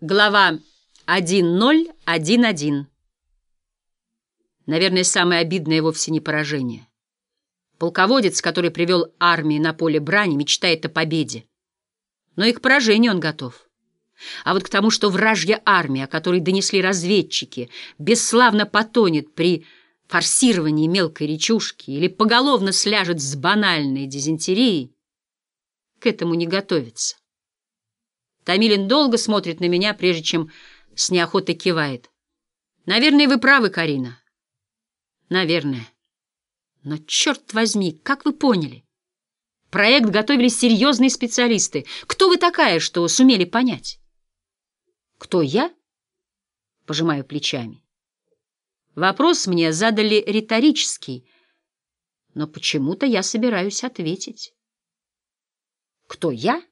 Глава 1.0.1.1 Наверное, самое обидное вовсе не поражение. Полководец, который привел армии на поле брани, мечтает о победе. Но и к поражению он готов. А вот к тому, что вражья армия, о которой донесли разведчики, бесславно потонет при форсировании мелкой речушки или поголовно сляжет с банальной дизентерией, к этому не готовится. Томилин долго смотрит на меня, прежде чем с неохотой кивает. Наверное, вы правы, Карина. Наверное. Но, черт возьми, как вы поняли? Проект готовили серьезные специалисты. Кто вы такая, что сумели понять? Кто я? Пожимаю плечами. Вопрос мне задали риторический, но почему-то я собираюсь ответить. Кто я?